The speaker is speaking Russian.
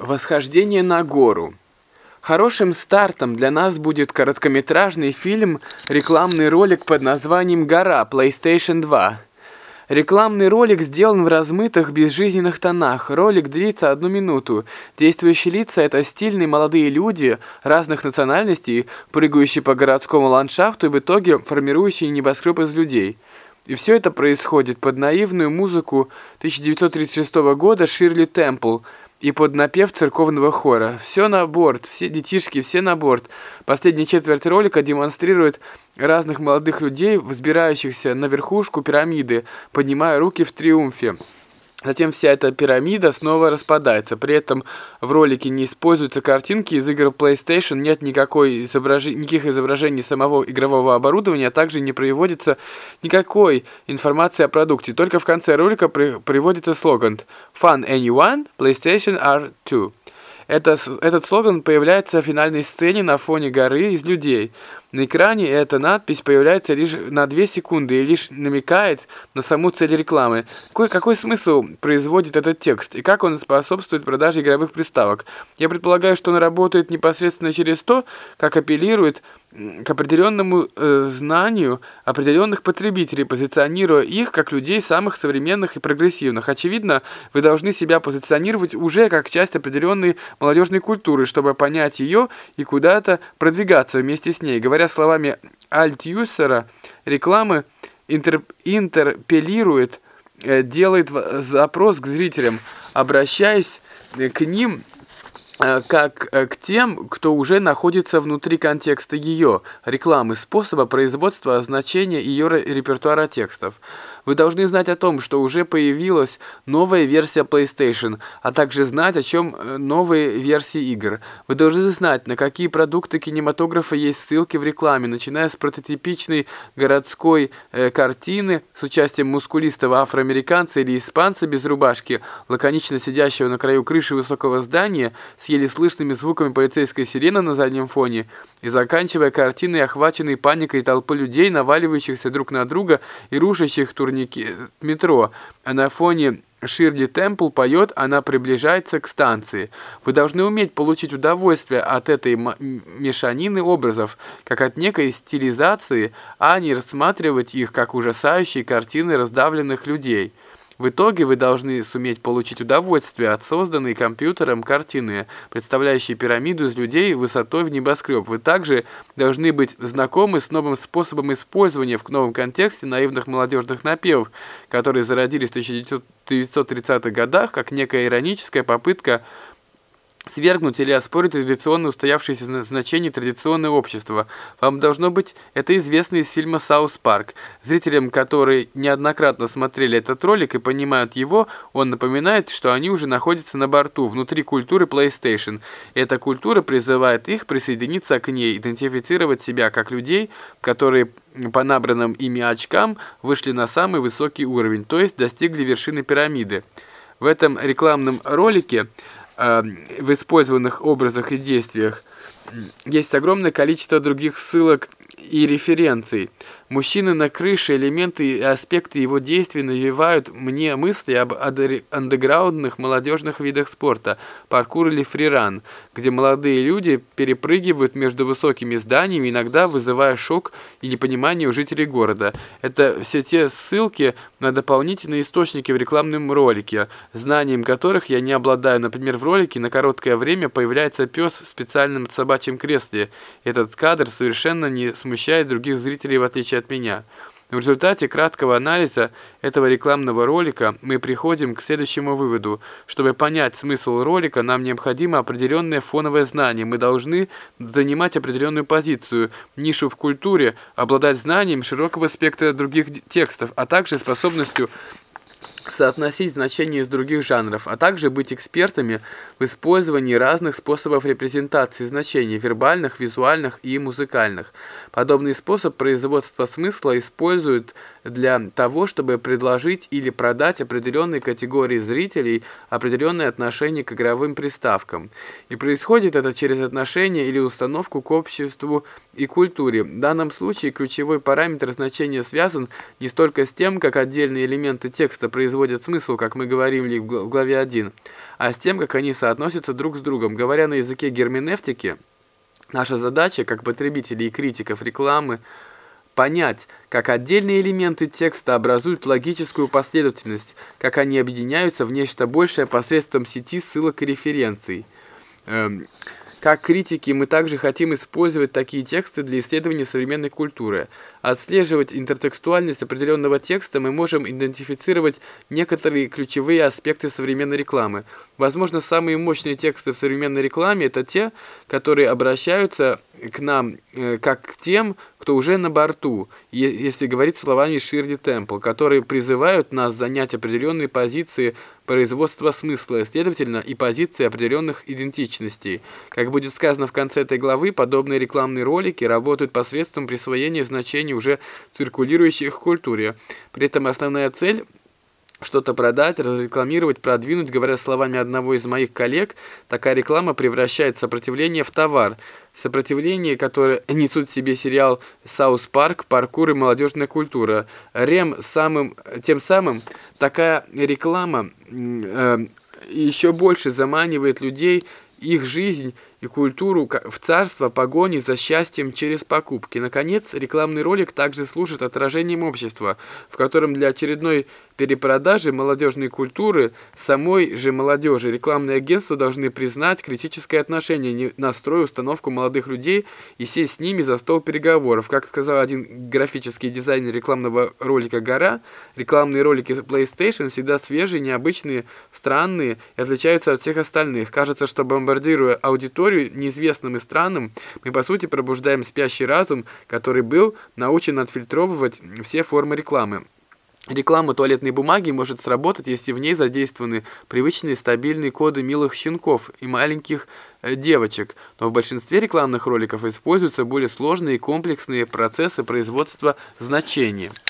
Восхождение на гору. Хорошим стартом для нас будет короткометражный фильм, рекламный ролик под названием «Гора» PlayStation 2. Рекламный ролик сделан в размытых, безжизненных тонах. Ролик длится одну минуту. Действующие лица – это стильные молодые люди разных национальностей, прыгающие по городскому ландшафту и в итоге формирующие небоскреб из людей. И все это происходит под наивную музыку 1936 года Ширли Темпл – и под напев церковного хора. Все на борт, все детишки, все на борт. Последняя четверть ролика демонстрирует разных молодых людей, взбирающихся на верхушку пирамиды, поднимая руки в триумфе. Затем вся эта пирамида снова распадается. При этом в ролике не используются картинки из игр PlayStation, нет никакой изображ... никаких изображений самого игрового оборудования, а также не приводится никакой информации о продукте. Только в конце ролика при... приводится слоган «Fun anyone, PlayStation R2». Это, этот слоган появляется в финальной сцене на фоне горы из людей. На экране эта надпись появляется лишь на 2 секунды и лишь намекает на саму цель рекламы. Какой, какой смысл производит этот текст и как он способствует продаже игровых приставок? Я предполагаю, что он работает непосредственно через то, как апеллирует к определенному э, знанию определенных потребителей, позиционируя их как людей самых современных и прогрессивных. Очевидно, вы должны себя позиционировать уже как часть определенной молодежной культуры, чтобы понять ее и куда-то продвигаться вместе с ней. Говоря словами Альтюсера, рекламы интер, интерпелирует, э, делает запрос к зрителям, обращаясь к ним Э, как э, к тем, кто уже находится внутри контекста ее рекламы, способа производства, значения ее репертуара текстов. Вы должны знать о том, что уже появилась новая версия PlayStation, а также знать, о чем э, новые версии игр. Вы должны знать, на какие продукты кинематографа есть ссылки в рекламе, начиная с прототипичной городской э, картины с участием мускулистого афроамериканца или испанца без рубашки, лаконично сидящего на краю крыши высокого здания с еле слышными звуками полицейской сирены на заднем фоне, и заканчивая картиной, охваченной паникой толпы людей, наваливающихся друг на друга и рушащих тур турнике метро, а на фоне Ширли Темпл поет, она приближается к станции. Вы должны уметь получить удовольствие от этой мешанины образов, как от некой стилизации, а не рассматривать их как ужасающие картины раздавленных людей. В итоге вы должны суметь получить удовольствие от созданной компьютером картины, представляющей пирамиду из людей высотой в небоскреб. Вы также должны быть знакомы с новым способом использования в новом контексте наивных молодежных напевов, которые зародились в 1930-х годах как некая ироническая попытка свергнуть или оспорить традиционно устоявшееся значение традиционного общества. Вам должно быть это известно из фильма «Саус Парк». Зрителям, которые неоднократно смотрели этот ролик и понимают его, он напоминает, что они уже находятся на борту, внутри культуры PlayStation. Эта культура призывает их присоединиться к ней, идентифицировать себя как людей, которые по набранным ими очкам вышли на самый высокий уровень, то есть достигли вершины пирамиды. В этом рекламном ролике в использованных образах и действиях. Есть огромное количество других ссылок и референций. Мужчины на крыше, элементы и аспекты его действий навевают мне мысли об андеграундных молодежных видах спорта, паркур или фриран, где молодые люди перепрыгивают между высокими зданиями, иногда вызывая шок и непонимание у жителей города. Это все те ссылки на дополнительные источники в рекламном ролике, знанием которых я не обладаю. Например, в ролике на короткое время появляется пес в специальном собачьем кресле. Этот кадр совершенно не смущает других зрителей, в отличие от меня. В результате краткого анализа этого рекламного ролика мы приходим к следующему выводу. Чтобы понять смысл ролика, нам необходимо определенное фоновое знание. Мы должны занимать определенную позицию, нишу в культуре, обладать знанием широкого спектра других текстов, а также способностью соотносить значения из других жанров, а также быть экспертами в использовании разных способов репрезентации значений, вербальных, визуальных и музыкальных. Подобный способ производства смысла используют для того, чтобы предложить или продать определенной категории зрителей определенное отношение к игровым приставкам. И происходит это через отношение или установку к обществу и культуре. В данном случае ключевой параметр значения связан не столько с тем, как отдельные элементы текста производят смысл, как мы говорили в главе 1, а с тем, как они соотносятся друг с другом. Говоря на языке герменевтики, наша задача, как потребителей и критиков рекламы, понять, как отдельные элементы текста образуют логическую последовательность, как они объединяются в нечто большее посредством сети ссылок и референций. Эм, как критики мы также хотим использовать такие тексты для исследования современной культуры. Отслеживать интертекстуальность определенного текста мы можем идентифицировать некоторые ключевые аспекты современной рекламы. Возможно, самые мощные тексты в современной рекламе – это те, которые обращаются к нам э, как к тем, кто уже на борту, если говорить словами Ширли Темпл, которые призывают нас занять определенные позиции производства смысла, следовательно, и позиции определенных идентичностей. Как будет сказано в конце этой главы, подобные рекламные ролики работают посредством присвоения значений уже циркулирующих в культуре. При этом основная цель – что-то продать, разрекламировать, продвинуть, говоря словами одного из моих коллег, такая реклама превращает сопротивление в товар. Сопротивление, которое несут в себе сериал «Саус Парк», «Паркур» и «Молодежная культура». Рем самым, тем самым такая реклама э, еще больше заманивает людей, их жизнь и культуру в царство погони за счастьем через покупки. Наконец, рекламный ролик также служит отражением общества, в котором для очередной перепродажи молодежной культуры самой же молодежи рекламные агентства должны признать критическое отношение, настрой, установку молодых людей и сесть с ними за стол переговоров. Как сказал один графический дизайнер рекламного ролика «Гора», рекламные ролики PlayStation всегда свежие, необычные, странные и отличаются от всех остальных. Кажется, что бомбардируя аудиторию неизвестным и странным, мы по сути пробуждаем спящий разум, который был научен отфильтровывать все формы рекламы. Реклама туалетной бумаги может сработать, если в ней задействованы привычные стабильные коды милых щенков и маленьких э, девочек, но в большинстве рекламных роликов используются более сложные и комплексные процессы производства значения.